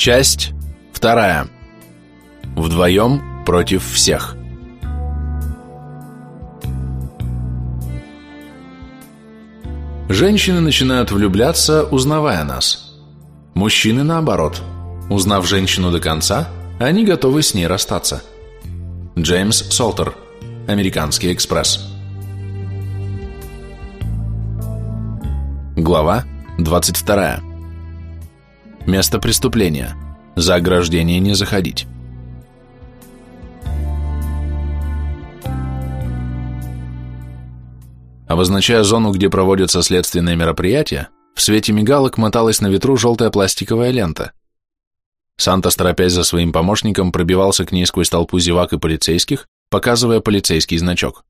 Часть вторая. Вдвоем против всех. Женщины начинают влюбляться, узнавая нас. Мужчины наоборот. Узнав женщину до конца, они готовы с ней расстаться. Джеймс Солтер. Американский экспресс. Глава 22. Место преступления. За ограждение не заходить. Обозначая зону, где проводятся следственные мероприятия, в свете мигалок моталась на ветру желтая пластиковая лента. Санта, торопясь за своим помощником, пробивался к ней сквозь толпу зевак и полицейских, показывая полицейский значок.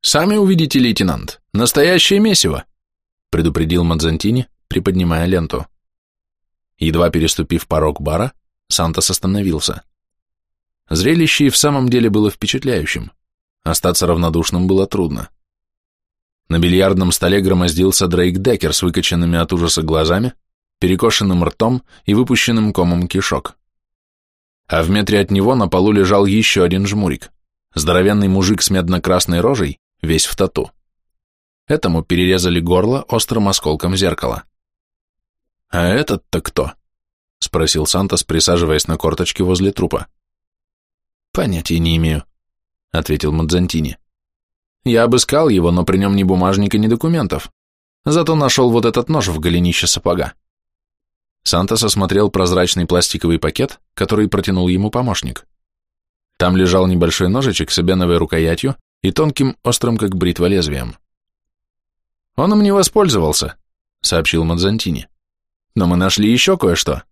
«Сами увидите, лейтенант, настоящее месиво!» предупредил Мадзантини, приподнимая ленту. Едва переступив порог бара, Сантос остановился. Зрелище и в самом деле было впечатляющим. Остаться равнодушным было трудно. На бильярдном столе громоздился Дрейк Деккер с выкоченными от ужаса глазами, перекошенным ртом и выпущенным комом кишок. А в метре от него на полу лежал еще один жмурик, здоровенный мужик с медно-красной рожей, весь в тату. Этому перерезали горло острым осколком зеркала. «А этот-то кто?» — спросил Сантос, присаживаясь на корточке возле трупа. «Понятия не имею», — ответил Мадзантини. «Я обыскал его, но при нем ни бумажника, ни документов. Зато нашел вот этот нож в голенище сапога». Сантос осмотрел прозрачный пластиковый пакет, который протянул ему помощник. Там лежал небольшой ножичек с эбеновой рукоятью и тонким, острым как бритва лезвием. «Он им не воспользовался», — сообщил Мадзантини. «Но мы нашли еще кое-что».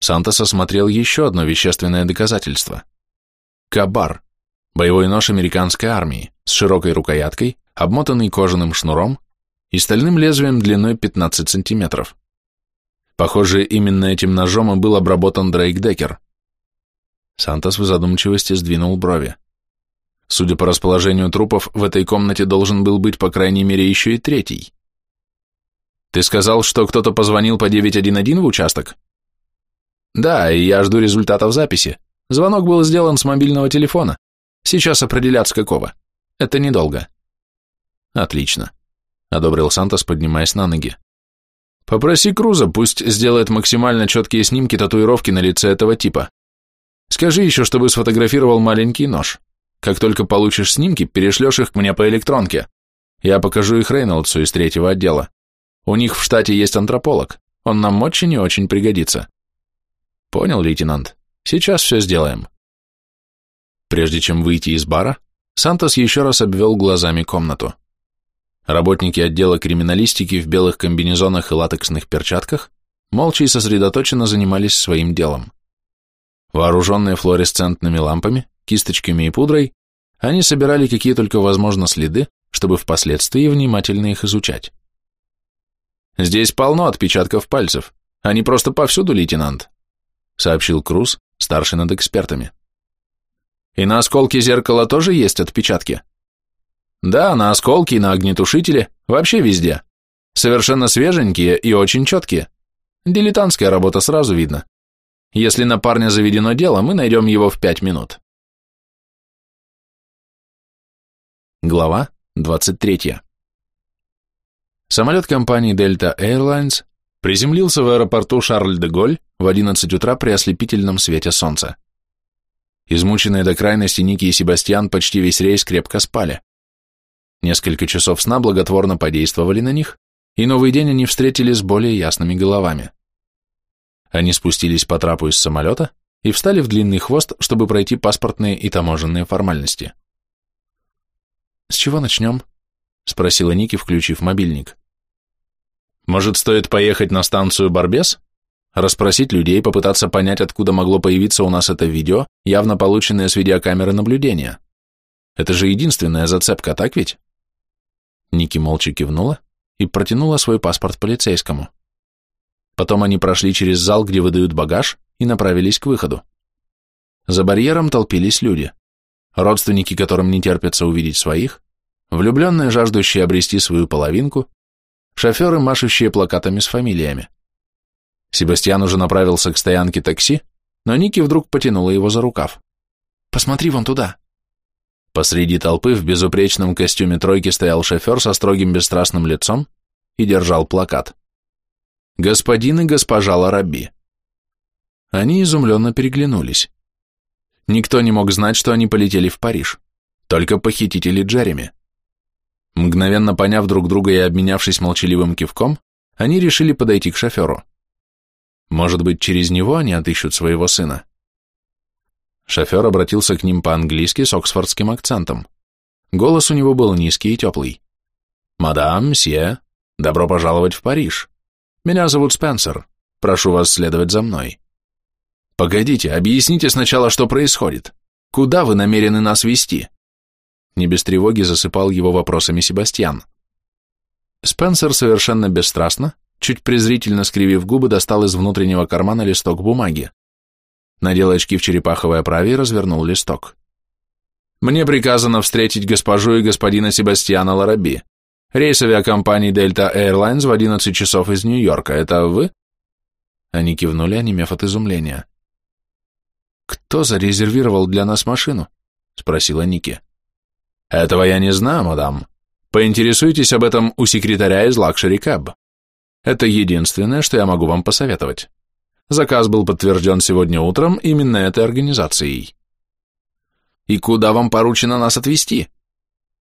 Сантос осмотрел еще одно вещественное доказательство. Кабар, боевой нож американской армии, с широкой рукояткой, обмотанный кожаным шнуром и стальным лезвием длиной 15 сантиметров. Похоже, именно этим ножом и был обработан Дрейк Деккер. Сантос в задумчивости сдвинул брови. Судя по расположению трупов, в этой комнате должен был быть по крайней мере еще и третий. Ты сказал, что кто-то позвонил по 911 в участок? Да, и я жду результатов записи. Звонок был сделан с мобильного телефона. Сейчас определят с какого. Это недолго. Отлично, одобрил Сантос, поднимаясь на ноги. Попроси Круза, пусть сделает максимально четкие снимки татуировки на лице этого типа. Скажи еще, чтобы сфотографировал маленький нож. Как только получишь снимки, перешлешь их мне по электронке. Я покажу их Рейнольдсу из третьего отдела. У них в штате есть антрополог. Он нам очень и очень пригодится. Понял, лейтенант. Сейчас все сделаем. Прежде чем выйти из бара, Сантос еще раз обвел глазами комнату. Работники отдела криминалистики в белых комбинезонах и латексных перчатках молча и сосредоточенно занимались своим делом. Вооруженные флуоресцентными лампами, кисточками и пудрой, они собирали какие только возможно следы, чтобы впоследствии внимательно их изучать. «Здесь полно отпечатков пальцев. Они просто повсюду, лейтенант», сообщил Круз, старший над экспертами. «И на осколке зеркала тоже есть отпечатки?» «Да, на осколке и на огнетушителе, вообще везде. Совершенно свеженькие и очень четкие. Дилетантская работа сразу видно. Если на парня заведено дело, мы найдем его в пять минут». Глава 23. Самолет компании Delta Airlines приземлился в аэропорту Шарль-де-Голь в 11 утра при ослепительном свете солнца. Измученные до крайности Ники и Себастьян почти весь рейс крепко спали. Несколько часов сна благотворно подействовали на них, и новый день они встретили с более ясными головами. Они спустились по трапу из самолета и встали в длинный хвост, чтобы пройти паспортные и таможенные формальности. «С чего начнем?» — спросила Ники, включив мобильник. «Может, стоит поехать на станцию Барбес? Расспросить людей, попытаться понять, откуда могло появиться у нас это видео, явно полученное с видеокамеры наблюдения. Это же единственная зацепка, так ведь?» Ники молча кивнула и протянула свой паспорт полицейскому. Потом они прошли через зал, где выдают багаж, и направились к выходу. За барьером толпились люди родственники, которым не терпится увидеть своих, влюбленные, жаждущие обрести свою половинку, шоферы, машущие плакатами с фамилиями. Себастьян уже направился к стоянке такси, но Ники вдруг потянула его за рукав. «Посмотри вон туда!» Посреди толпы в безупречном костюме тройки стоял шофер со строгим бесстрастным лицом и держал плакат. «Господин и госпожа Лараби». Они изумленно переглянулись. Никто не мог знать, что они полетели в Париж. Только похитители Джереми. Мгновенно поняв друг друга и обменявшись молчаливым кивком, они решили подойти к шоферу. Может быть, через него они отыщут своего сына? Шофер обратился к ним по-английски с оксфордским акцентом. Голос у него был низкий и теплый. «Мадам, мсье, добро пожаловать в Париж. Меня зовут Спенсер. Прошу вас следовать за мной». «Погодите, объясните сначала, что происходит. Куда вы намерены нас вести?» Не без тревоги засыпал его вопросами Себастьян. Спенсер совершенно бесстрастно, чуть презрительно скривив губы, достал из внутреннего кармана листок бумаги. Надел очки в черепаховой оправе и развернул листок. «Мне приказано встретить госпожу и господина Себастьяна Лараби. Рейс авиакомпании Delta Airlines в 11 часов из Нью-Йорка. Это вы?» Они кивнули, онемев от изумления. «Кто зарезервировал для нас машину?» — спросила Ники. «Этого я не знаю, мадам. Поинтересуйтесь об этом у секретаря из Luxury Cab. Это единственное, что я могу вам посоветовать. Заказ был подтвержден сегодня утром именно этой организацией. И куда вам поручено нас отвезти?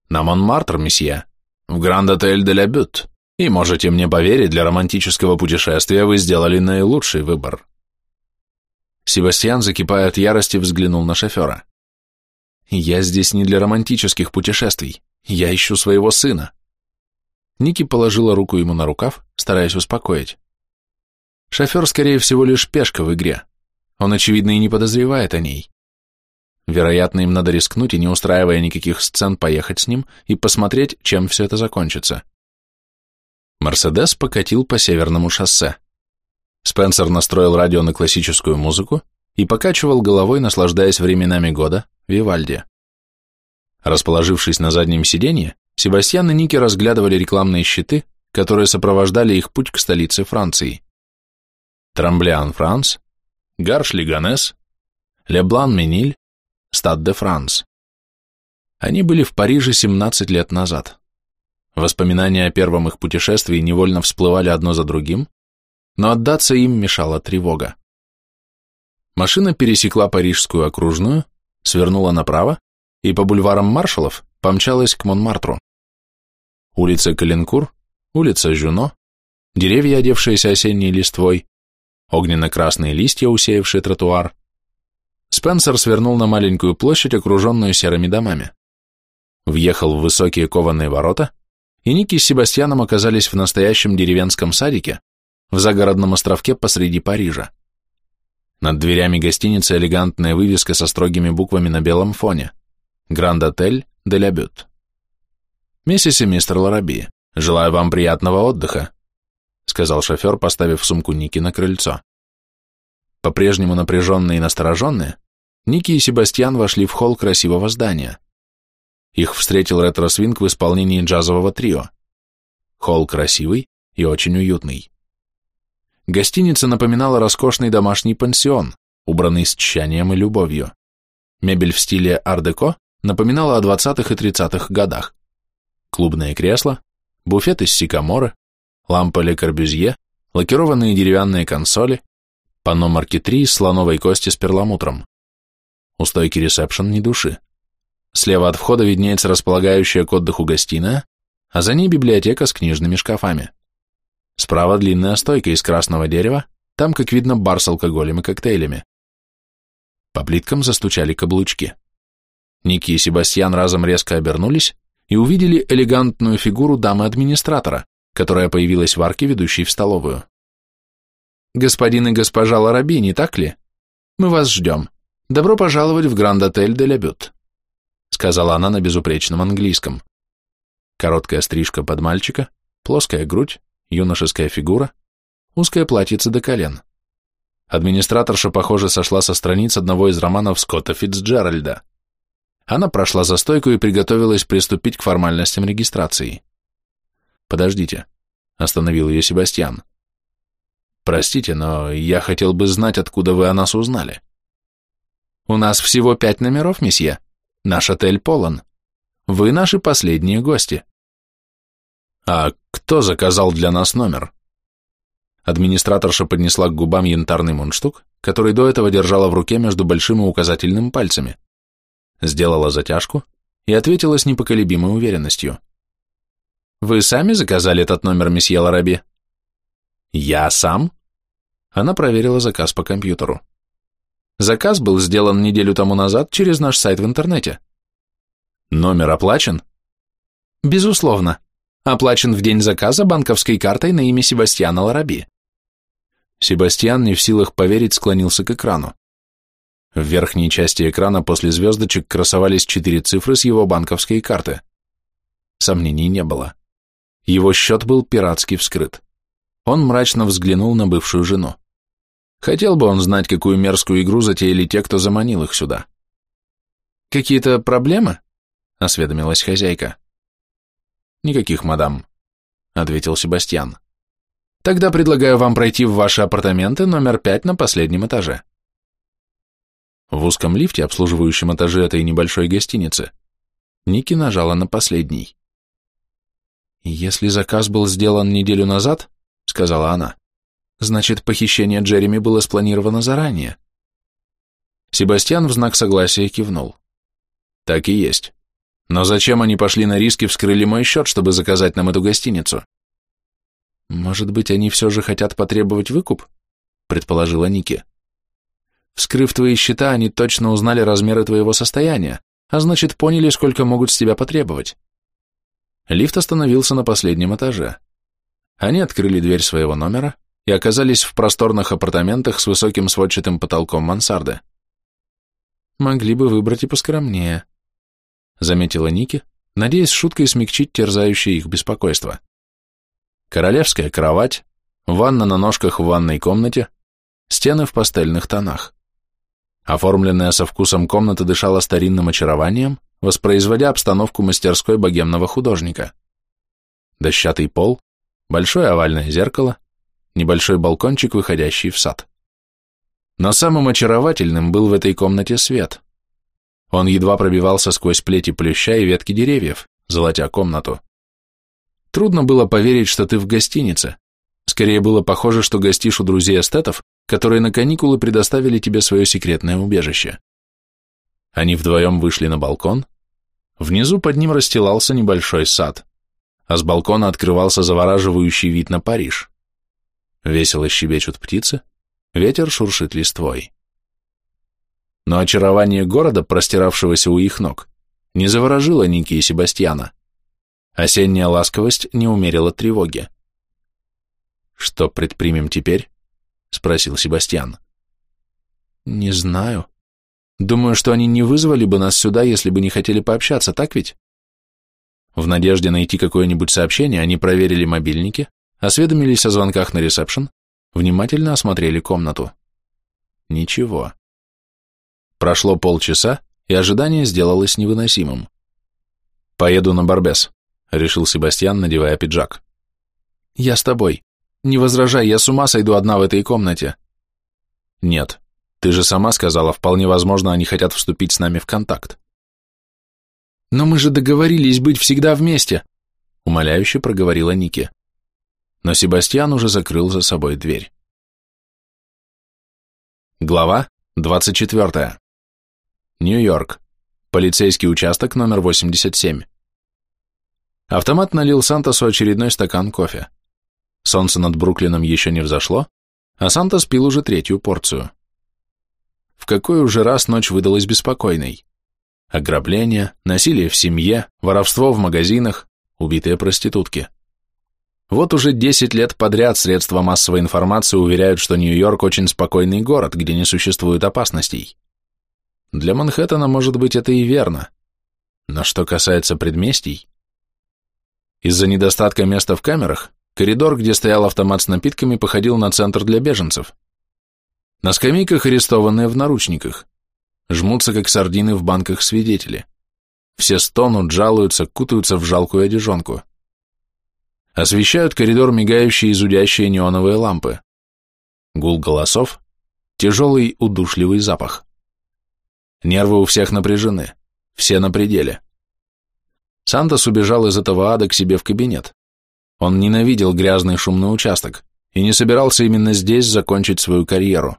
На Монмартр, месье, в Гранд-отель де ля Бют. И можете мне поверить, для романтического путешествия вы сделали наилучший выбор. Себастьян, закипая от ярости, взглянул на шофера. «Я здесь не для романтических путешествий. Я ищу своего сына». Ники положила руку ему на рукав, стараясь успокоить. Шофер, скорее всего, лишь пешка в игре. Он, очевидно, и не подозревает о ней. Вероятно, им надо рискнуть и, не устраивая никаких сцен, поехать с ним и посмотреть, чем все это закончится. Мерседес покатил по северному шоссе. Спенсер настроил радио на классическую музыку и покачивал головой, наслаждаясь временами года, Вивальди. Расположившись на заднем сиденье, Себастьян и Ники разглядывали рекламные щиты, которые сопровождали их путь к столице Франции. Трамблиан-Франс, Гарш-Лиганес, Леблан-Мениль, Стад-де-Франс. Они были в Париже 17 лет назад. Воспоминания о первом их путешествии невольно всплывали одно за другим, но отдаться им мешала тревога. Машина пересекла Парижскую окружную, свернула направо и по бульварам маршалов помчалась к Монмартру. Улица Калинкур, улица Жюно, деревья, одевшиеся осенней листвой, огненно-красные листья, усеявшие тротуар. Спенсер свернул на маленькую площадь, окруженную серыми домами. Въехал в высокие кованые ворота, и Ники с Себастьяном оказались в настоящем деревенском садике, в загородном островке посреди Парижа. Над дверями гостиницы элегантная вывеска со строгими буквами на белом фоне. Гранд-отель де ля Бют. Миссис и мистер Лараби, желаю вам приятного отдыха сказал шофер, поставив сумку Ники на крыльцо. По-прежнему напряженные и настороженные, Ники и Себастьян вошли в холл красивого здания. Их встретил ретро-свинг в исполнении джазового трио. Холл красивый и очень уютный. Гостиница напоминала роскошный домашний пансион, убранный с тщанием и любовью. Мебель в стиле ар-деко напоминала о 20-х и 30-х годах. Клубные кресла, буфет из сикаморы, лампа Ле Корбюзье, лакированные деревянные консоли, панно марки 3 из слоновой кости с перламутром. У стойки ресепшн ни души. Слева от входа виднеется располагающая к отдыху гостиная, а за ней библиотека с книжными шкафами. Справа длинная стойка из красного дерева, там, как видно, бар с алкоголем и коктейлями. По плиткам застучали каблучки. Ники и Себастьян разом резко обернулись и увидели элегантную фигуру дамы-администратора, которая появилась в арке, ведущей в столовую. «Господин и госпожа Лараби, не так ли? Мы вас ждем. Добро пожаловать в Гранд-отель де Лябют», сказала она на безупречном английском. Короткая стрижка под мальчика, плоская грудь, юношеская фигура, узкое платьице до колен. Администраторша, похоже, сошла со страниц одного из романов Скотта Фитцджеральда. Она прошла за стойку и приготовилась приступить к формальностям регистрации. «Подождите», — остановил ее Себастьян. Простите, но я хотел бы знать, откуда вы о нас узнали. У нас всего пять номеров, месье. Наш отель полон. Вы наши последние гости. А кто заказал для нас номер? Администраторша поднесла к губам янтарный мундштук, который до этого держала в руке между большим и указательным пальцами. Сделала затяжку и ответила с непоколебимой уверенностью. «Вы сами заказали этот номер, месье Лараби?» «Я сам?» Она проверила заказ по компьютеру. Заказ был сделан неделю тому назад через наш сайт в интернете. Номер оплачен? Безусловно. Оплачен в день заказа банковской картой на имя Себастьяна Лараби. Себастьян, не в силах поверить, склонился к экрану. В верхней части экрана после звездочек красовались четыре цифры с его банковской карты. Сомнений не было. Его счет был пиратски вскрыт. Он мрачно взглянул на бывшую жену. Хотел бы он знать, какую мерзкую игру затеяли те, кто заманил их сюда. «Какие-то проблемы?» — осведомилась хозяйка. «Никаких, мадам», — ответил Себастьян. Тогда предлагаю вам пройти в ваши апартаменты номер пять на последнем этаже. В узком лифте, обслуживающем этаже этой небольшой гостиницы, Ники нажала на последний. «Если заказ был сделан неделю назад, — сказала она, — значит, похищение Джереми было спланировано заранее». Себастьян в знак согласия кивнул. «Так и есть. Но зачем они пошли на риски, вскрыли мой счет, чтобы заказать нам эту гостиницу?» «Может быть, они все же хотят потребовать выкуп?» – предположила Ники. «Вскрыв твои счета, они точно узнали размеры твоего состояния, а значит, поняли, сколько могут с тебя потребовать». Лифт остановился на последнем этаже. Они открыли дверь своего номера и оказались в просторных апартаментах с высоким сводчатым потолком мансарды. «Могли бы выбрать и поскромнее», — заметила Ники, надеясь шуткой смягчить терзающее их беспокойство королевская кровать, ванна на ножках в ванной комнате, стены в пастельных тонах. Оформленная со вкусом комната дышала старинным очарованием, воспроизводя обстановку мастерской богемного художника. Дощатый пол, большое овальное зеркало, небольшой балкончик, выходящий в сад. Но самым очаровательным был в этой комнате свет. Он едва пробивался сквозь плети плюща и ветки деревьев, золотя комнату. Трудно было поверить, что ты в гостинице. Скорее было похоже, что гостишь у друзей-эстетов, которые на каникулы предоставили тебе свое секретное убежище. Они вдвоем вышли на балкон. Внизу под ним расстилался небольшой сад, а с балкона открывался завораживающий вид на Париж. Весело щебечут птицы, ветер шуршит листвой. Но очарование города, простиравшегося у их ног, не заворожило Ники и Себастьяна. Осенняя ласковость не умерила тревоги. «Что предпримем теперь?» — спросил Себастьян. «Не знаю. Думаю, что они не вызвали бы нас сюда, если бы не хотели пообщаться, так ведь?» В надежде найти какое-нибудь сообщение, они проверили мобильники, осведомились о звонках на ресепшн, внимательно осмотрели комнату. Ничего. Прошло полчаса, и ожидание сделалось невыносимым. «Поеду на Барбес», — решил Себастьян, надевая пиджак. «Я с тобой. Не возражай, я с ума сойду одна в этой комнате». «Нет, ты же сама сказала, вполне возможно, они хотят вступить с нами в контакт». «Но мы же договорились быть всегда вместе», — умоляюще проговорила Ники. Но Себастьян уже закрыл за собой дверь. Глава 24. Нью-Йорк. Полицейский участок номер 87. Автомат налил Сантосу очередной стакан кофе. Солнце над Бруклином еще не взошло, а Сантос пил уже третью порцию. В какой уже раз ночь выдалась беспокойной. Ограбление, насилие в семье, воровство в магазинах, убитые проститутки. Вот уже 10 лет подряд средства массовой информации уверяют, что Нью-Йорк очень спокойный город, где не существует опасностей. Для Манхэттена, может быть, это и верно. Но что касается предместий, из-за недостатка места в камерах, коридор, где стоял автомат с напитками, походил на центр для беженцев. На скамейках арестованные в наручниках. Жмутся, как сардины в банках свидетели. Все стонут, жалуются, кутаются в жалкую одежонку. Освещают коридор мигающие и зудящие неоновые лампы. Гул голосов, тяжелый удушливый запах. Нервы у всех напряжены, все на пределе. Сантос убежал из этого ада к себе в кабинет. Он ненавидел грязный шумный участок и не собирался именно здесь закончить свою карьеру.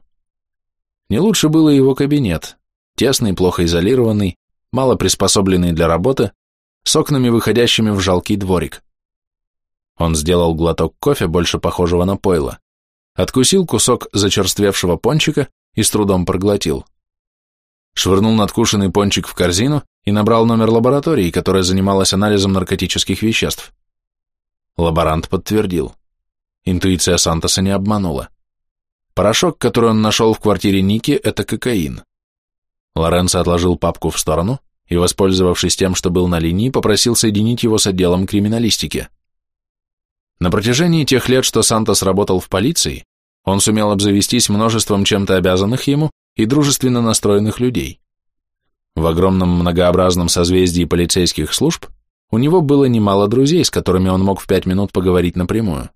Не лучше было его кабинет, тесный, плохо изолированный, мало приспособленный для работы, с окнами, выходящими в жалкий дворик. Он сделал глоток кофе, больше похожего на пойло, откусил кусок зачерствевшего пончика и с трудом проглотил. Швырнул надкушенный пончик в корзину и набрал номер лаборатории, которая занималась анализом наркотических веществ. Лаборант подтвердил. Интуиция Сантоса не обманула. Порошок, который он нашел в квартире Ники, это кокаин. Лоренцо отложил папку в сторону и, воспользовавшись тем, что был на линии, попросил соединить его с отделом криминалистики. На протяжении тех лет, что Сантос работал в полиции, он сумел обзавестись множеством чем-то обязанных ему и дружественно настроенных людей. В огромном многообразном созвездии полицейских служб у него было немало друзей, с которыми он мог в пять минут поговорить напрямую.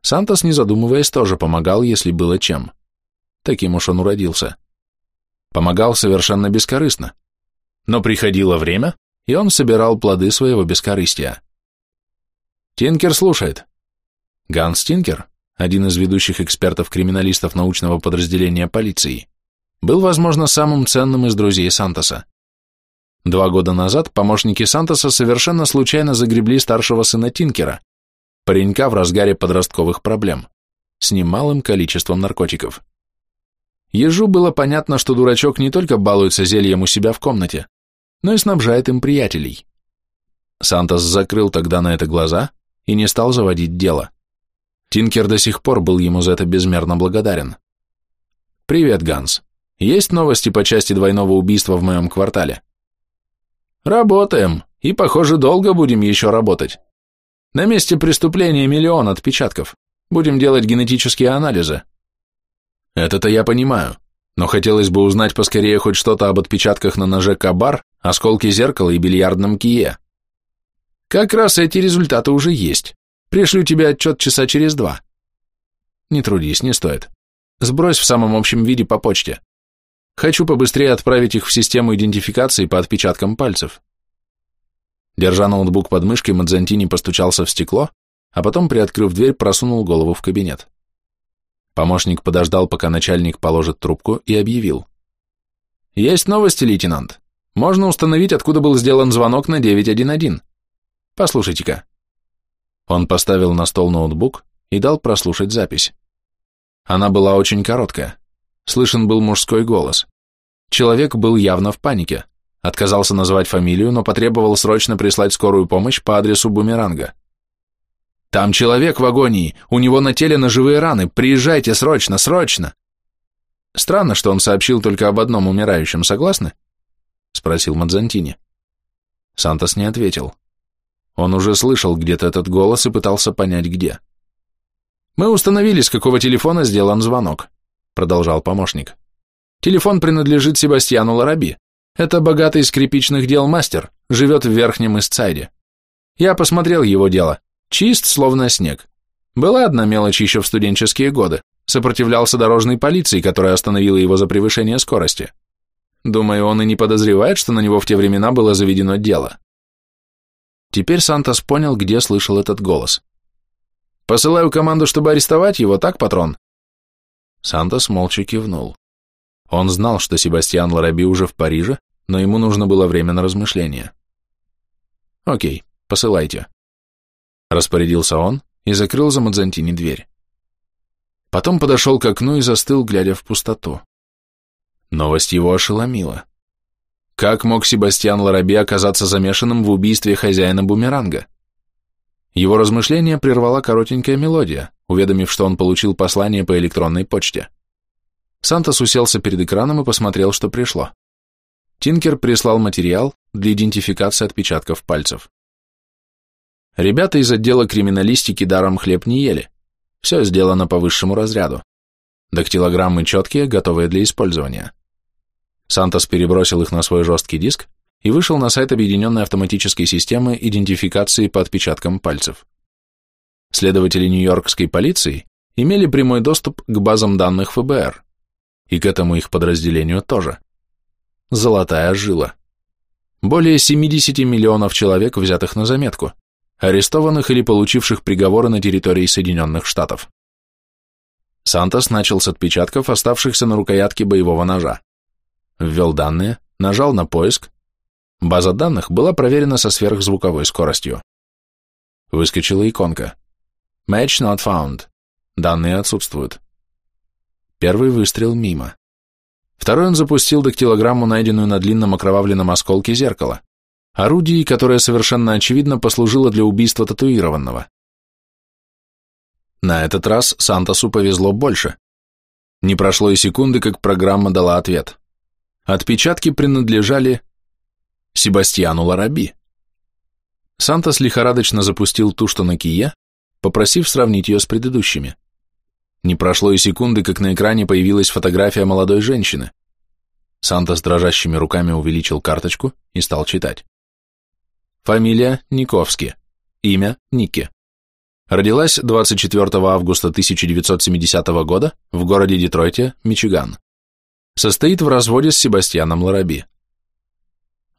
Сантос, не задумываясь, тоже помогал, если было чем. Таким уж он уродился. Помогал совершенно бескорыстно. Но приходило время, и он собирал плоды своего бескорыстия. Тинкер слушает. Ганс Тинкер, один из ведущих экспертов-криминалистов научного подразделения полиции, был, возможно, самым ценным из друзей Сантоса. Два года назад помощники Сантоса совершенно случайно загребли старшего сына Тинкера, паренька в разгаре подростковых проблем, с немалым количеством наркотиков. Ежу было понятно, что дурачок не только балуется зельем у себя в комнате, но и снабжает им приятелей. Сантос закрыл тогда на это глаза и не стал заводить дело. Тинкер до сих пор был ему за это безмерно благодарен. «Привет, Ганс. Есть новости по части двойного убийства в моем квартале?» Работаем, и, похоже, долго будем еще работать. На месте преступления миллион отпечатков. Будем делать генетические анализы. Это-то я понимаю, но хотелось бы узнать поскорее хоть что-то об отпечатках на ноже Кабар, осколке зеркала и бильярдном кие. Как раз эти результаты уже есть. Пришлю тебе отчет часа через два. Не трудись, не стоит. Сбрось в самом общем виде по почте. Хочу побыстрее отправить их в систему идентификации по отпечаткам пальцев. Держа ноутбук под мышкой, Мадзантини постучался в стекло, а потом, приоткрыв дверь, просунул голову в кабинет. Помощник подождал, пока начальник положит трубку, и объявил. «Есть новости, лейтенант. Можно установить, откуда был сделан звонок на 911. Послушайте-ка». Он поставил на стол ноутбук и дал прослушать запись. Она была очень короткая. Слышен был мужской голос. Человек был явно в панике. Отказался называть фамилию, но потребовал срочно прислать скорую помощь по адресу бумеранга. «Там человек в агонии, у него на теле ножевые раны, приезжайте срочно, срочно!» Странно, что он сообщил только об одном умирающем, согласны? Спросил Мадзантини. Сантос не ответил. Он уже слышал где-то этот голос и пытался понять, где. Мы установили, с какого телефона сделан звонок продолжал помощник. Телефон принадлежит Себастьяну Лараби. Это богатый скрипичных дел мастер, живет в Верхнем Истсайде. Я посмотрел его дело. Чист, словно снег. Была одна мелочь еще в студенческие годы. Сопротивлялся дорожной полиции, которая остановила его за превышение скорости. Думаю, он и не подозревает, что на него в те времена было заведено дело. Теперь Сантос понял, где слышал этот голос. «Посылаю команду, чтобы арестовать его, так, патрон?» Сантос молча кивнул. Он знал, что Себастьян Лараби уже в Париже, но ему нужно было время на размышление. «Окей, посылайте», — распорядился он и закрыл за Мадзантини дверь. Потом подошел к окну и застыл, глядя в пустоту. Новость его ошеломила. Как мог Себастьян Лараби оказаться замешанным в убийстве хозяина бумеранга? Его размышления прервала коротенькая мелодия, уведомив, что он получил послание по электронной почте. Сантос уселся перед экраном и посмотрел, что пришло. Тинкер прислал материал для идентификации отпечатков пальцев. Ребята из отдела криминалистики даром хлеб не ели. Все сделано по высшему разряду. Дактилограммы четкие, готовые для использования. Сантос перебросил их на свой жесткий диск и вышел на сайт Объединенной автоматической системы идентификации по отпечаткам пальцев. Следователи нью-йоркской полиции имели прямой доступ к базам данных ФБР, и к этому их подразделению тоже. Золотая жила. Более 70 миллионов человек, взятых на заметку, арестованных или получивших приговоры на территории Соединенных Штатов. Сантос начал с отпечатков, оставшихся на рукоятке боевого ножа. Ввел данные, нажал на поиск. База данных была проверена со сверхзвуковой скоростью. Выскочила иконка. Match not found. Данные отсутствуют. Первый выстрел мимо. Второй он запустил дактилограмму, найденную на длинном окровавленном осколке зеркала, орудии, которое совершенно очевидно послужило для убийства татуированного. На этот раз Сантосу повезло больше. Не прошло и секунды, как программа дала ответ. Отпечатки принадлежали Себастьяну Лараби. Сантос лихорадочно запустил ту, что на кие, попросив сравнить ее с предыдущими. Не прошло и секунды, как на экране появилась фотография молодой женщины. Сантос дрожащими руками увеличил карточку и стал читать. Фамилия Никовски. Имя Ники. Родилась 24 августа 1970 года в городе Детройте, Мичиган. Состоит в разводе с Себастьяном Лараби.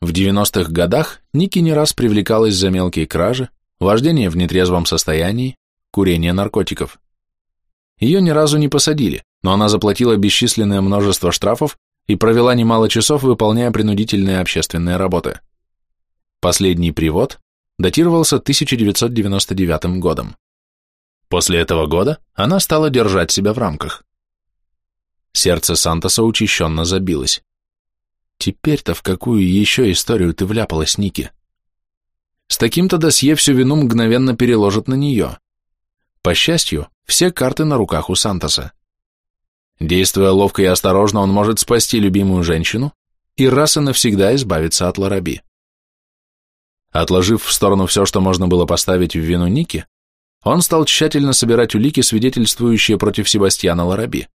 В 90-х годах Ники не раз привлекалась за мелкие кражи, вождение в нетрезвом состоянии, курение наркотиков. Ее ни разу не посадили, но она заплатила бесчисленное множество штрафов и провела немало часов, выполняя принудительные общественные работы. Последний привод датировался 1999 годом. После этого года она стала держать себя в рамках. Сердце Сантоса учащенно забилось. Теперь-то в какую еще историю ты вляпалась, Ники? С таким-то досье всю вину мгновенно переложат на нее. По счастью, все карты на руках у Сантоса. Действуя ловко и осторожно, он может спасти любимую женщину и раз и навсегда избавиться от Лараби. Отложив в сторону все, что можно было поставить в вину Ники, он стал тщательно собирать улики, свидетельствующие против Себастьяна Лараби.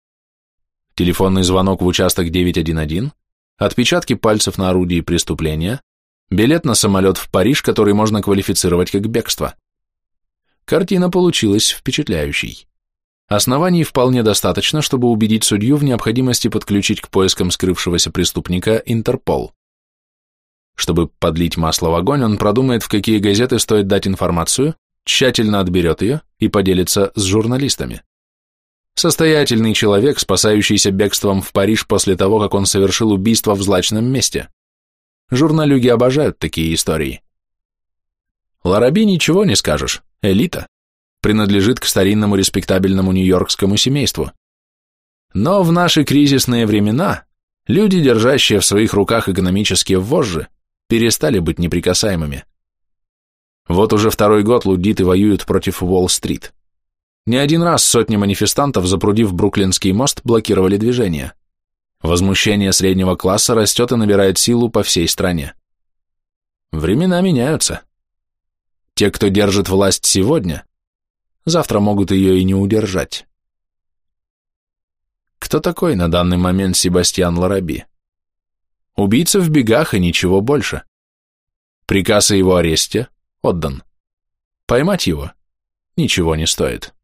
Телефонный звонок в участок 911, отпечатки пальцев на орудии преступления, билет на самолет в Париж, который можно квалифицировать как бегство. Картина получилась впечатляющей. Оснований вполне достаточно, чтобы убедить судью в необходимости подключить к поискам скрывшегося преступника Интерпол. Чтобы подлить масло в огонь, он продумает, в какие газеты стоит дать информацию, тщательно отберет ее и поделится с журналистами. Состоятельный человек, спасающийся бегством в Париж после того, как он совершил убийство в злачном месте. Журналюги обожают такие истории. Лараби ничего не скажешь, элита, принадлежит к старинному респектабельному нью-йоркскому семейству. Но в наши кризисные времена люди, держащие в своих руках экономические вожжи, перестали быть неприкасаемыми. Вот уже второй год лудиты воюют против Уолл-стрит. Не один раз сотни манифестантов, запрудив Бруклинский мост, блокировали движение. Возмущение среднего класса растет и набирает силу по всей стране. Времена меняются. Те, кто держит власть сегодня, завтра могут ее и не удержать. Кто такой на данный момент Себастьян Лараби? Убийца в бегах и ничего больше. Приказ о его аресте отдан. Поймать его ничего не стоит.